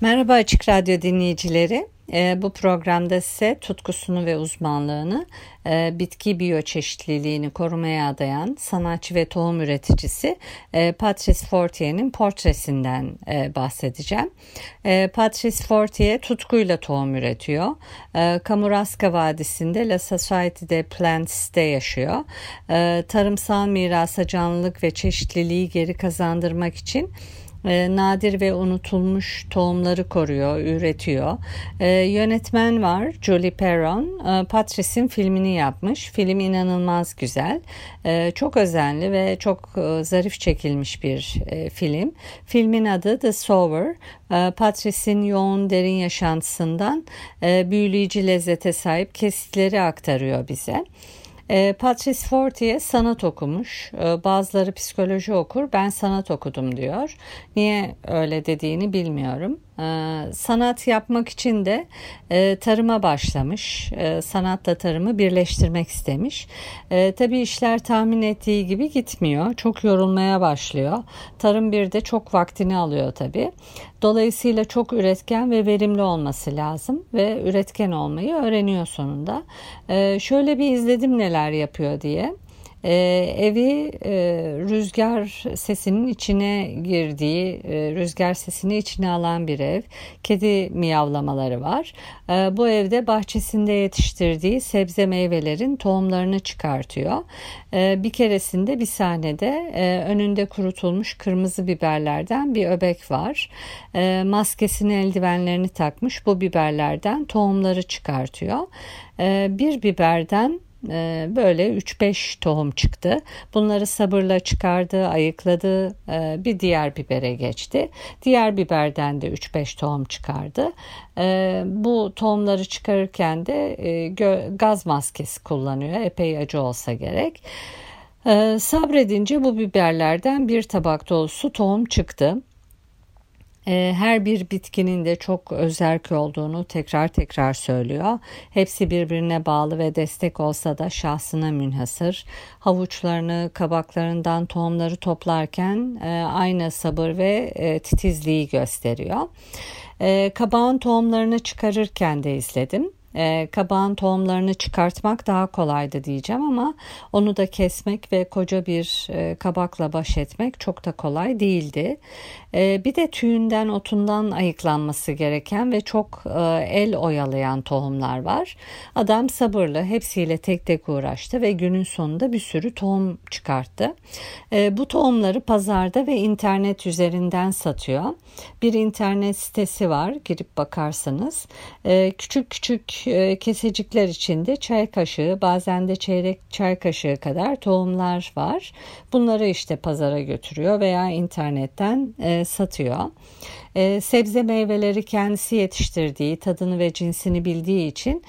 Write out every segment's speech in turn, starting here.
Merhaba Açık Radyo dinleyicileri. E, bu programda size tutkusunu ve uzmanlığını e, bitki biyoçeşitliliğini korumaya adayan sanatçı ve tohum üreticisi e, Patrice Fortier'in portresinden e, bahsedeceğim. Patrice Fortier tutkuyla tohum üretiyor. E, Kamuraska Vadisi'nde La Society de Plants'te yaşıyor. Tarımsal mirasa canlılık ve çeşitliliği geri kazandırmak için e, nadir ve unutulmuş tohumları koruyor, üretiyor. E, yönetmen var Julie Perron. E, filmini yapmış. Film inanılmaz güzel. E, çok özenli ve çok zarif çekilmiş bir film. Filmin adı The Sower. E, yoğun derin yaşantısından büyüleyici lezzete sahip kesitleri aktarıyor bize. E, Patrice Fortier sanat okumuş. E, bazıları psikoloji okur. Ben sanat okudum diyor. Niye öyle dediğini bilmiyorum. Ee, sanat yapmak için de e, tarıma başlamış. E, sanatla tarımı birleştirmek istemiş. E, tabii işler tahmin ettiği gibi gitmiyor. Çok yorulmaya başlıyor. Tarım bir de çok vaktini alıyor tabii. Dolayısıyla çok üretken ve verimli olması lazım ve üretken olmayı öğreniyor sonunda. E, şöyle bir izledim neler yapıyor diye. E, evi e, rüzgar sesinin içine girdiği, e, rüzgar sesini içine alan bir ev. Kedi miyavlamaları var. E, bu evde bahçesinde yetiştirdiği sebze meyvelerin tohumlarını çıkartıyor. E, bir keresinde bir sahnede e, önünde kurutulmuş kırmızı biberlerden bir öbek var. E, maskesini eldivenlerini takmış bu biberlerden tohumları çıkartıyor. E, bir biberden böyle 3-5 tohum çıktı. Bunları sabırla çıkardı, ayıkladı, ee, bir diğer bibere geçti. Diğer biberden de 3-5 tohum çıkardı. Ee, bu tohumları çıkarırken de e, gaz maskesi kullanıyor. Epey acı olsa gerek. Sabredince bu biberlerden bir tabak dolusu tohum çıktı. Ee, her bir bitkinin de çok özerk olduğunu tekrar tekrar söylüyor. Hepsi birbirine bağlı ve destek olsa da şahsına münhasır. Havuçlarını, kabaklarından tohumları toplarken e, aynı sabır ve e, titizliği gösteriyor. E, kabağın tohumlarını çıkarırken de izledim e, kabağın tohumlarını çıkartmak daha kolaydı diyeceğim ama onu da kesmek ve koca bir e, kabakla baş etmek çok da kolay değildi. E, bir de tüyünden otundan ayıklanması gereken ve çok e, el oyalayan tohumlar var. Adam sabırlı hepsiyle tek tek uğraştı ve günün sonunda bir sürü tohum çıkarttı. E, bu tohumları pazarda ve internet üzerinden satıyor. Bir internet sitesi var girip bakarsanız. E, küçük küçük e, kesecikler içinde çay kaşığı bazen de çeyrek çay kaşığı kadar tohumlar var. Bunları işte pazara götürüyor veya internetten e, satıyor. E, sebze meyveleri kendisi yetiştirdiği, tadını ve cinsini bildiği için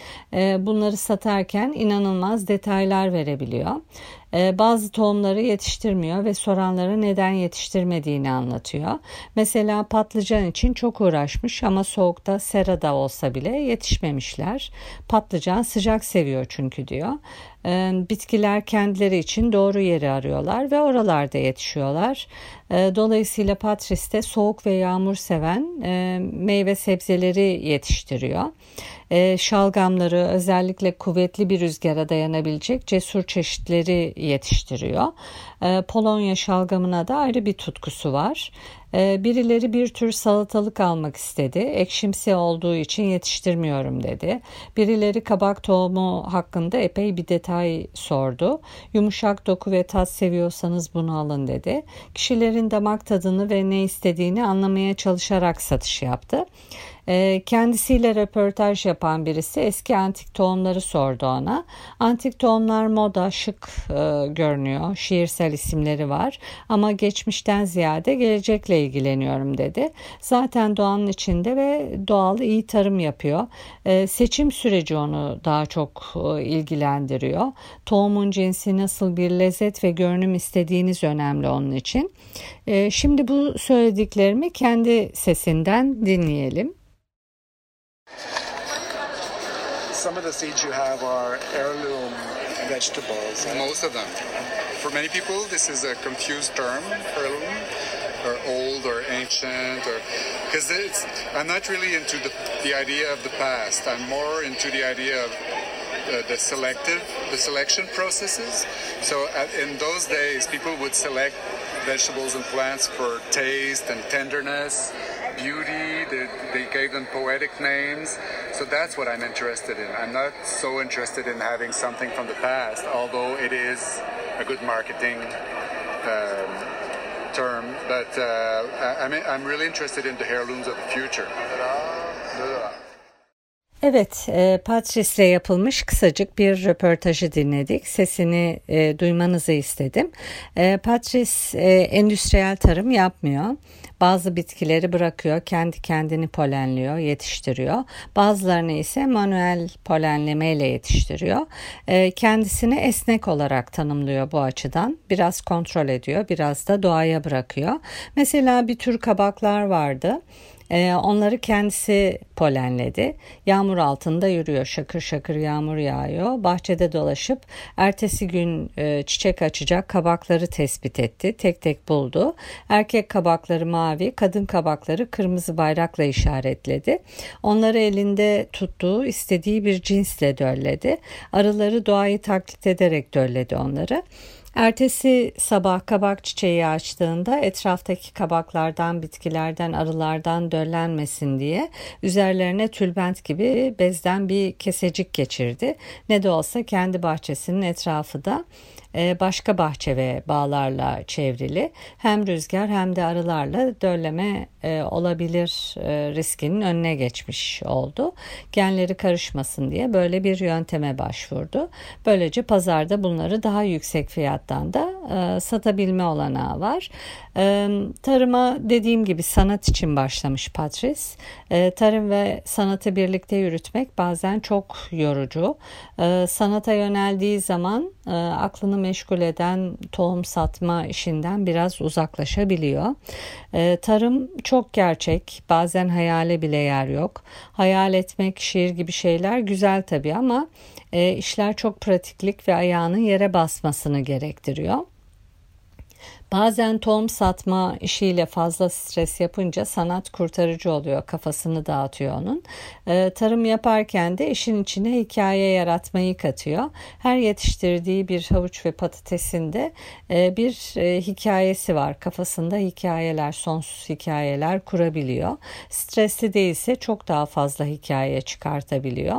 bunları satarken inanılmaz detaylar verebiliyor. E, bazı tohumları yetiştirmiyor ve soranlara neden yetiştirmediğini anlatıyor. Mesela patlıcan için çok uğraşmış ama soğukta serada olsa bile yetişmemişler. Patlıcan sıcak seviyor çünkü diyor. E, bitkiler kendileri için doğru yeri arıyorlar ve oralarda yetişiyorlar. E, dolayısıyla Patris de soğuk ve yağmur seven e, meyve sebzeleri yetiştiriyor. E, şalgamları özellikle kuvvetli bir rüzgara dayanabilecek cesur çeşitleri yetiştiriyor. Polonya şalgamına da ayrı bir tutkusu var. E, birileri bir tür salatalık almak istedi. Ekşimsi olduğu için yetiştirmiyorum dedi. Birileri kabak tohumu hakkında epey bir detay sordu. Yumuşak doku ve tat seviyorsanız bunu alın dedi. Kişilerin damak tadını ve ne istediğini anlamaya çalışarak satış yaptı. E, kendisiyle röportaj yapan birisi eski antik tohumları sordu ona. Antik tohumlar moda, şık e, görünüyor. Şiirsel isimleri var ama geçmişten ziyade gelecekle ilgileniyorum dedi. Zaten doğanın içinde ve doğal iyi tarım yapıyor. E, seçim süreci onu daha çok e, ilgilendiriyor. Tohumun cinsi nasıl bir lezzet ve görünüm istediğiniz önemli onun için. E, şimdi bu söylediklerimi kendi sesinden dinleyelim. Some of the seeds you have are heirloom vegetables. Most of them. For many people, this is a confused term, heirloom, or old or ancient, or because it's. I'm not really into the, the idea of the past. I'm more into the idea of uh, the selective, the selection processes. So in those days, people would select vegetables and plants for taste and tenderness, beauty. They, they gave them poetic names. So that's what I'm interested in. I'm not so interested in having something from the past, although it is a good marketing um, term. But uh, I, I'm, I'm really interested in the heirlooms of the future. Evet, e, Patrice'le yapılmış kısacık bir röportajı dinledik. Sesini e, duymanızı istedim. E, Patrice e, endüstriyel tarım yapmıyor. Bazı bitkileri bırakıyor, kendi kendini polenliyor, yetiştiriyor. Bazılarını ise manuel polenleme ile yetiştiriyor. E, kendisini esnek olarak tanımlıyor bu açıdan. Biraz kontrol ediyor, biraz da doğaya bırakıyor. Mesela bir tür kabaklar vardı. Ee, onları kendisi polenledi. Yağmur altında yürüyor. Şakır şakır yağmur yağıyor. Bahçede dolaşıp ertesi gün e, çiçek açacak kabakları tespit etti. Tek tek buldu. Erkek kabakları mavi, kadın kabakları kırmızı bayrakla işaretledi. Onları elinde tuttuğu istediği bir cinsle dölledi. Arıları doğayı taklit ederek dölledi onları. Ertesi sabah kabak çiçeği açtığında etraftaki kabaklardan, bitkilerden, arılardan döllenmesin diye üzerlerine tülbent gibi bezden bir kesecik geçirdi. Ne de olsa kendi bahçesinin etrafı da başka bahçe ve bağlarla çevrili. Hem rüzgar hem de arılarla dölleme e, olabilir e, riskinin önüne geçmiş oldu. Genleri karışmasın diye böyle bir yönteme başvurdu. Böylece pazarda bunları daha yüksek fiyattan da satabilme olanağı var. Tarıma dediğim gibi sanat için başlamış Patrice. Tarım ve sanatı birlikte yürütmek bazen çok yorucu. Sanata yöneldiği zaman aklını meşgul eden tohum satma işinden biraz uzaklaşabiliyor. Tarım çok gerçek, bazen hayale bile yer yok. Hayal etmek, şiir gibi şeyler güzel tabii ama işler çok pratiklik ve ayağının yere basmasını gerektiriyor. Bazen tohum satma işiyle fazla stres yapınca sanat kurtarıcı oluyor. Kafasını dağıtıyor onun. Ee, tarım yaparken de işin içine hikaye yaratmayı katıyor. Her yetiştirdiği bir havuç ve patatesin de e, bir e, hikayesi var. Kafasında hikayeler, sonsuz hikayeler kurabiliyor. Stresli değilse çok daha fazla hikaye çıkartabiliyor.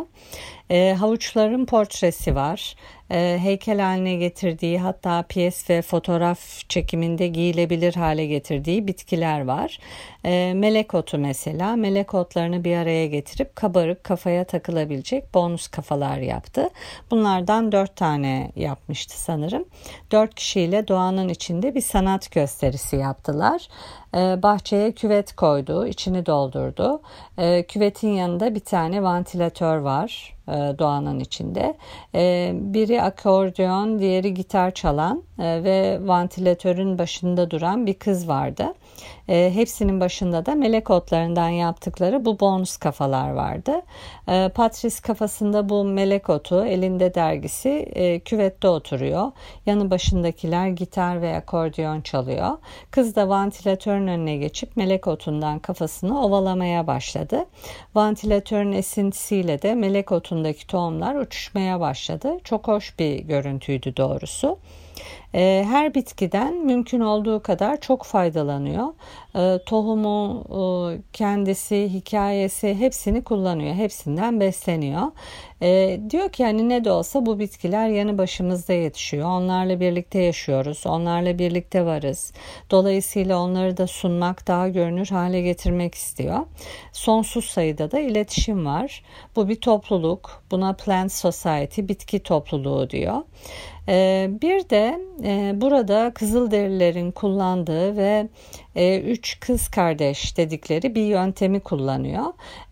E, havuçların portresi var e, heykel haline getirdiği hatta piyes ve fotoğraf çekiminde giyilebilir hale getirdiği bitkiler var. E, melek otu mesela melek otlarını bir araya getirip kabarık kafaya takılabilecek bonus kafalar yaptı. Bunlardan dört tane yapmıştı sanırım. Dört kişiyle doğanın içinde bir sanat gösterisi yaptılar. E, bahçeye küvet koydu, içini doldurdu. E, küvetin yanında bir tane vantilatör var doğanın içinde. E, biri akordeon, diğeri gitar çalan e, ve vantilatörün başında duran bir kız vardı. E, hepsinin başında da melek otlarından yaptıkları bu bonus kafalar vardı. E, Patrice kafasında bu melek otu, elinde dergisi e, küvette oturuyor. Yanı başındakiler gitar ve akordeon çalıyor. Kız da vantilatörün önüne geçip melek otundan kafasını ovalamaya başladı. Vantilatörün esintisiyle de melek otundaki tohumlar uçuşmaya başladı. Çok hoş bir görüntüydü doğrusu. E, her bitkiden mümkün olduğu kadar çok faydalanıyor. E, tohumu, e, kendisi, hikayesi hepsini kullanıyor. Hepsinden besleniyor. E, diyor ki yani ne de olsa bu bitkiler yanı başımızda yetişiyor. Onlarla birlikte yaşıyoruz. Onlarla birlikte varız. Dolayısıyla onları da sunmak, daha görünür hale getirmek istiyor. Sonsuz sayıda da iletişim var. Bu bir topluluk. Buna Plant Society, bitki topluluğu diyor. Ee, bir de burada Kızılderililerin kullandığı ve e, üç kız kardeş dedikleri bir yöntemi kullanıyor.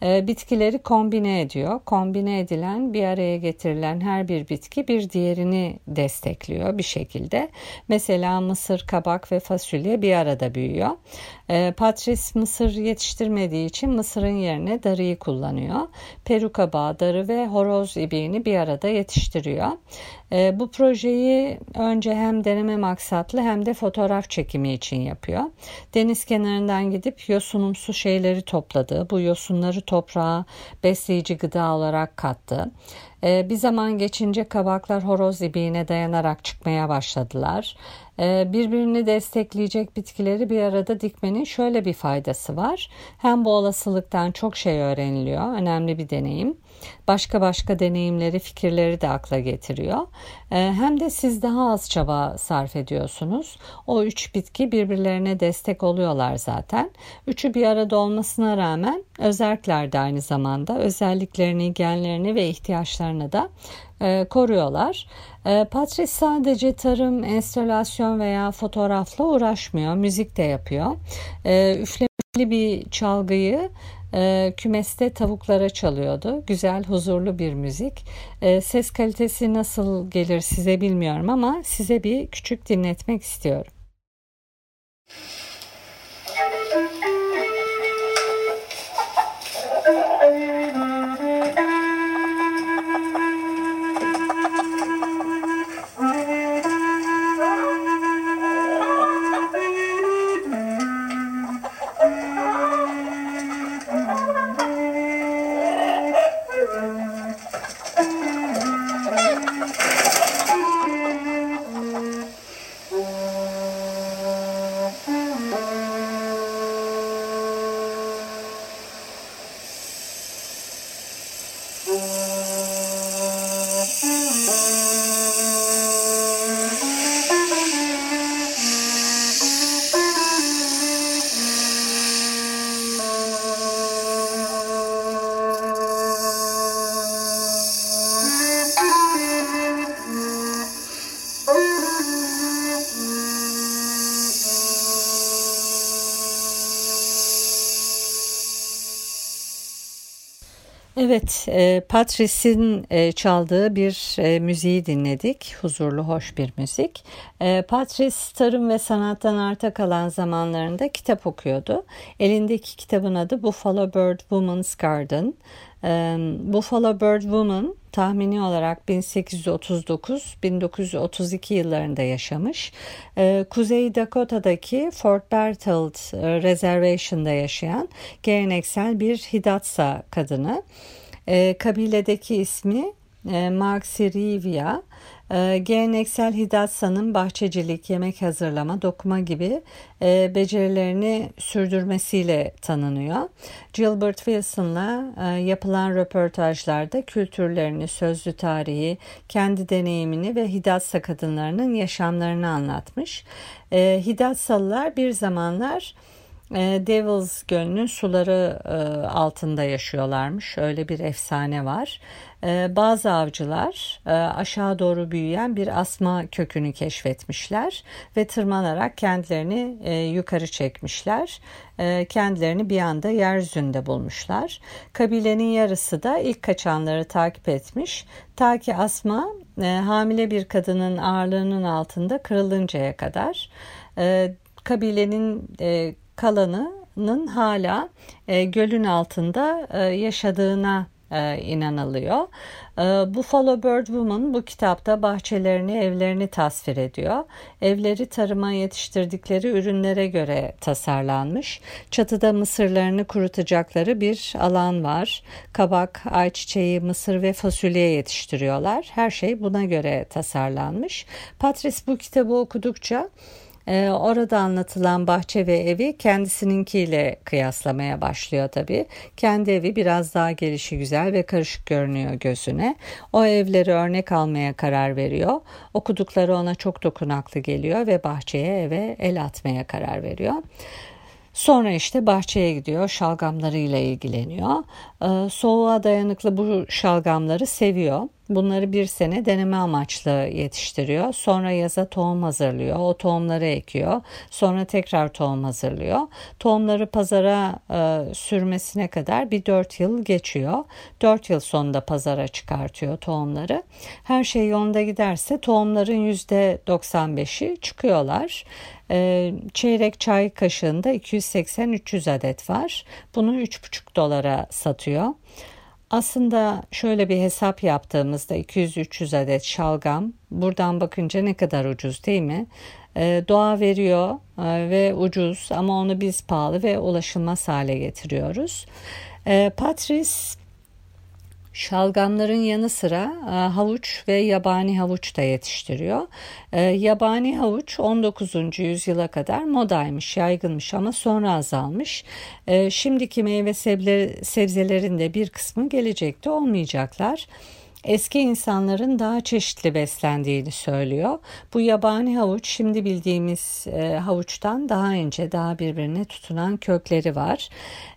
E, bitkileri kombine ediyor. Kombine edilen bir araya getirilen her bir bitki bir diğerini destekliyor bir şekilde. Mesela mısır, kabak ve fasulye bir arada büyüyor. Patrice mısır yetiştirmediği için mısırın yerine darıyı kullanıyor. Peruka bağı, darı ve horoz ibiğini bir arada yetiştiriyor. Bu projeyi önce hem deneme maksatlı hem de fotoğraf çekimi için yapıyor. Deniz kenarından gidip yosunumsu şeyleri topladı. Bu yosunları toprağa besleyici gıda olarak kattı. E, bir zaman geçince kabaklar horoz ibiğine dayanarak çıkmaya başladılar. E, birbirini destekleyecek bitkileri bir arada dikmenin şöyle bir faydası var. Hem bu olasılıktan çok şey öğreniliyor. Önemli bir deneyim başka başka deneyimleri, fikirleri de akla getiriyor. Ee, hem de siz daha az çaba sarf ediyorsunuz. O üç bitki birbirlerine destek oluyorlar zaten. Üçü bir arada olmasına rağmen özerkler de aynı zamanda özelliklerini, genlerini ve ihtiyaçlarını da e, koruyorlar. E, Patrice sadece tarım, enstalasyon veya fotoğrafla uğraşmıyor. Müzik de yapıyor. E, üflemeli bir çalgıyı e, kümeste tavuklara çalıyordu. Güzel, huzurlu bir müzik. E, ses kalitesi nasıl gelir size bilmiyorum ama size bir küçük dinletmek istiyorum. Evet, e, Patrice'in e, çaldığı bir e, müziği dinledik. Huzurlu, hoş bir müzik. E, Patrice tarım ve sanattan arta kalan zamanlarında kitap okuyordu. Elindeki kitabın adı Buffalo Bird Woman's Garden. Buffalo Bird Woman tahmini olarak 1839-1932 yıllarında yaşamış. Ee, Kuzey Dakota'daki Fort Berthold e, Reservation'da yaşayan geleneksel bir Hidatsa kadını. Ee, kabiledeki ismi e, Maxirivia. E, geleneksel Hidatsa'nın bahçecilik, yemek hazırlama, dokuma gibi e, becerilerini sürdürmesiyle tanınıyor. Gilbert Wilson'la e, yapılan röportajlarda kültürlerini, sözlü tarihi, kendi deneyimini ve Hidatsa kadınlarının yaşamlarını anlatmış. E, bir zamanlar Devils Gölü'nün suları e, altında yaşıyorlarmış. Öyle bir efsane var. E, bazı avcılar aşağı doğru büyüyen bir asma kökünü keşfetmişler ve tırmanarak kendilerini yukarı çekmişler. Kendilerini bir anda yeryüzünde bulmuşlar. Kabilenin yarısı da ilk kaçanları takip etmiş. Ta ki asma hamile bir kadının ağırlığının altında kırılıncaya kadar. Kabilenin kalanının hala e, gölün altında e, yaşadığına e, inanılıyor. E, Buffalo Bird Woman bu kitapta bahçelerini, evlerini tasvir ediyor. Evleri tarıma yetiştirdikleri ürünlere göre tasarlanmış. Çatıda mısırlarını kurutacakları bir alan var. Kabak, ayçiçeği, mısır ve fasulye yetiştiriyorlar. Her şey buna göre tasarlanmış. Patrice bu kitabı okudukça ee, orada anlatılan bahçe ve evi kendisininkiyle kıyaslamaya başlıyor tabii. Kendi evi biraz daha gelişi güzel ve karışık görünüyor gözüne. O evleri örnek almaya karar veriyor. Okudukları ona çok dokunaklı geliyor ve bahçeye eve el atmaya karar veriyor. Sonra işte bahçeye gidiyor, şalgamlarıyla ilgileniyor. Ee, soğuğa dayanıklı bu şalgamları seviyor. Bunları bir sene deneme amaçlı yetiştiriyor. Sonra yaza tohum hazırlıyor. O tohumları ekiyor. Sonra tekrar tohum hazırlıyor. Tohumları pazara e, sürmesine kadar bir 4 yıl geçiyor. 4 yıl sonunda pazara çıkartıyor tohumları. Her şey yolunda giderse tohumların %95'i çıkıyorlar. E, çeyrek çay kaşığında 280-300 adet var. Bunu 3,5 dolara satıyor. Aslında şöyle bir hesap yaptığımızda 200-300 adet şalgam buradan bakınca ne kadar ucuz değil mi? Ee, doğa veriyor e, ve ucuz ama onu biz pahalı ve ulaşılmaz hale getiriyoruz. Ee, Patrice Şalgamların yanı sıra e, havuç ve yabani havuç da yetiştiriyor. E, yabani havuç 19. yüzyıla kadar modaymış, yaygınmış ama sonra azalmış. E, şimdiki meyve sebzelerin de bir kısmı gelecekte olmayacaklar eski insanların daha çeşitli beslendiğini söylüyor. Bu yabani havuç şimdi bildiğimiz e, havuçtan daha ince, daha birbirine tutunan kökleri var.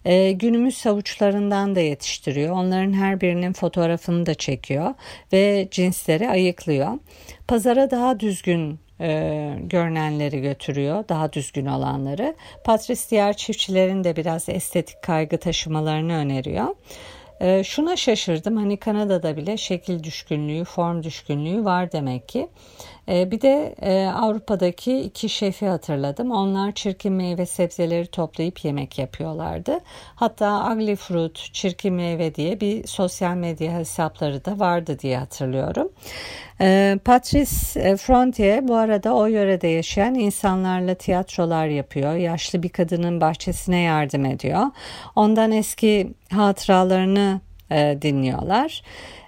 E, günümüz havuçlarından da yetiştiriyor. Onların her birinin fotoğrafını da çekiyor ve cinsleri ayıklıyor. Pazara daha düzgün e, görünenleri götürüyor, daha düzgün olanları. Patrice diğer çiftçilerin de biraz estetik kaygı taşımalarını öneriyor. E, şuna şaşırdım hani Kanada'da bile şekil düşkünlüğü, form düşkünlüğü var demek ki. E, bir de e, Avrupa'daki iki şefi hatırladım. Onlar çirkin meyve sebzeleri toplayıp yemek yapıyorlardı. Hatta Ugly Fruit, çirkin meyve diye bir sosyal medya hesapları da vardı diye hatırlıyorum. E, Patrice Frontier bu arada o yörede yaşayan insanlarla tiyatrolar yapıyor. Yaşlı bir kadının bahçesine yardım ediyor. Ondan eski hatıralarını e, dinliyorlar.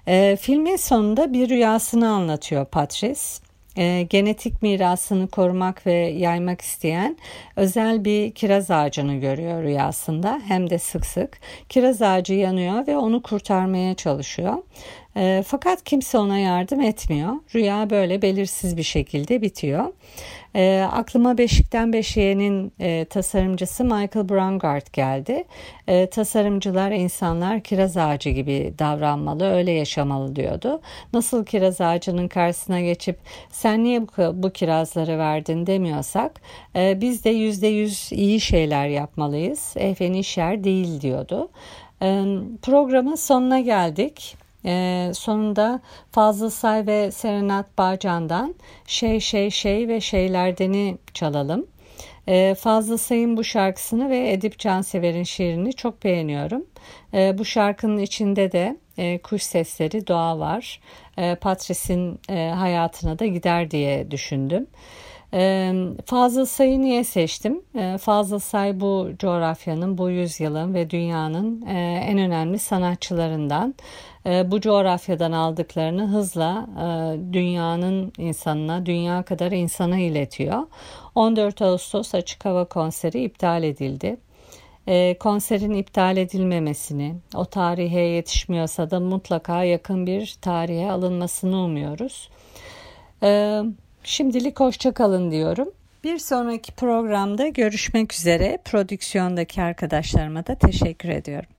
E, filmin sonunda bir rüyasını anlatıyor Patrice e, genetik mirasını korumak ve yaymak isteyen özel bir kiraz ağacını görüyor rüyasında hem de sık sık. Kiraz ağacı yanıyor ve onu kurtarmaya çalışıyor. E, fakat kimse ona yardım etmiyor. Rüya böyle belirsiz bir şekilde bitiyor. E, aklıma Beşik'ten Beşiğe'nin e, tasarımcısı Michael Brangard geldi. E, tasarımcılar insanlar kiraz ağacı gibi davranmalı, öyle yaşamalı diyordu. Nasıl kiraz ağacının karşısına geçip sen niye bu, bu kirazları verdin demiyorsak e, biz de yüzde yüz iyi şeyler yapmalıyız. Efenişer değil diyordu. E, programın sonuna geldik. E, sonunda Fazıl Say ve Serenat Bağcan'dan Şey Şey Şey ve Şeylerdeni çalalım. E, Fazıl Say'ın bu şarkısını ve Edip Cansever'in şiirini çok beğeniyorum. E, bu şarkının içinde de e, kuş sesleri, doğa var. E, Patrice'in e, hayatına da gider diye düşündüm. Fazıl Say'ı niye seçtim? Fazıl Say bu coğrafyanın, bu yüzyılın ve dünyanın en önemli sanatçılarından. Bu coğrafyadan aldıklarını hızla dünyanın insanına, dünya kadar insana iletiyor. 14 Ağustos açık hava konseri iptal edildi. konserin iptal edilmemesini, o tarihe yetişmiyorsa da mutlaka yakın bir tarihe alınmasını umuyoruz. Şimdilik hoşça kalın diyorum. Bir sonraki programda görüşmek üzere. Prodüksiyondaki arkadaşlarıma da teşekkür ediyorum.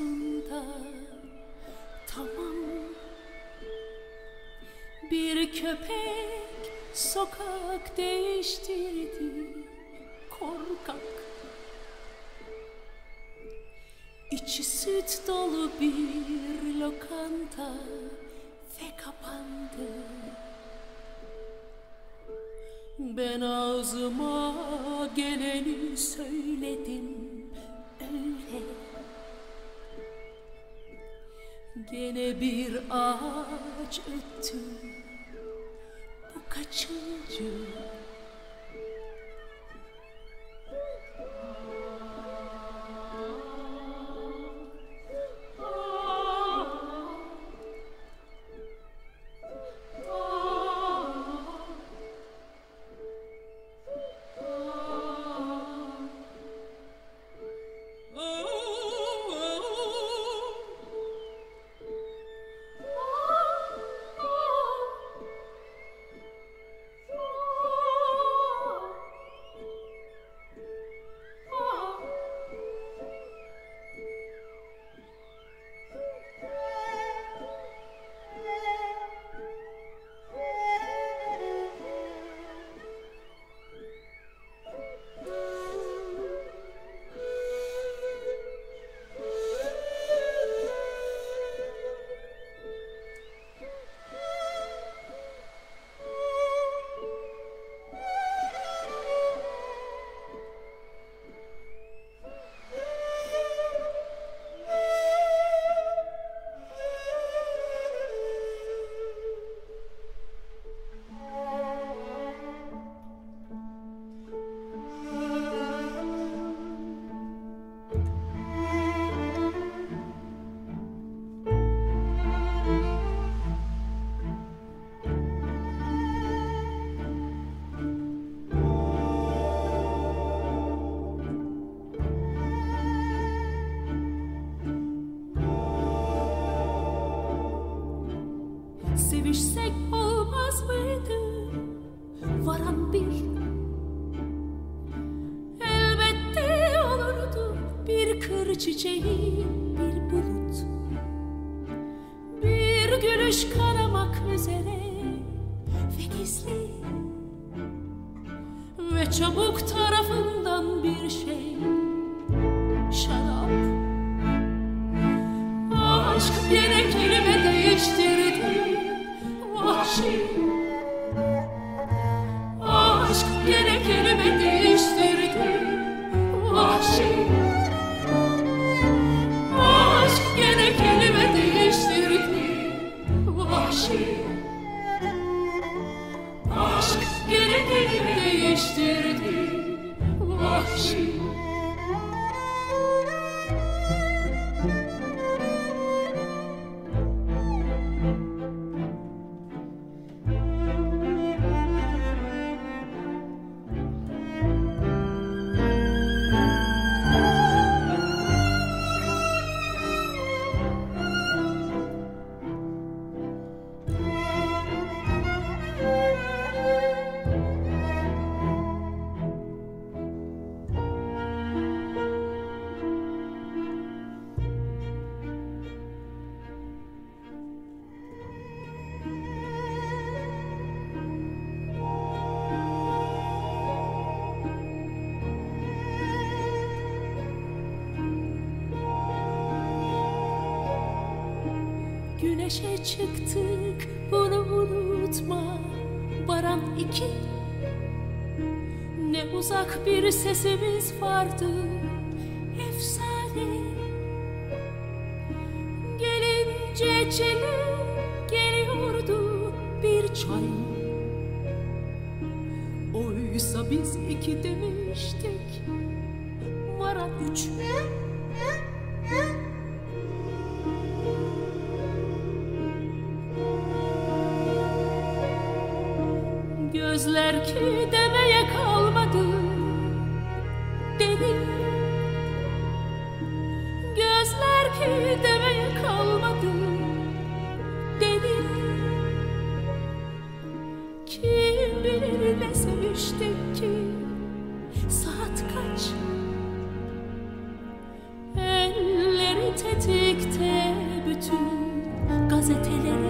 Tiyatrosunda tamam. Bir köpek Sokak değiştirdi. Korkak. İçi süt dolu bir lokanta ve kapandı. Ben ağzıma geleni söyledim Gene bir ağaç öttü. Bu kaçıncı Sevişsek olmaz mıydı? Varan bir. Elbette olurdu bir kır çiçeği bir bulut. Bir gülüş karamak üzere ve gizli. Ve çabuk değiştirdi. Vahşi Güneşe çıktık. Bunu unutma Baran iki. Ne uzak bir sesimiz vardı Efsane. Gelince çile geliyordu bir çay. Oysa biz iki demiştik Baran üç Gözler ki demeye kalmadı. Dedi Gözler ki demeye kalmadı. Dedi Kim bilir ne seviştik ki? Saat kaç? Elleri tetikte bütün gazetelerin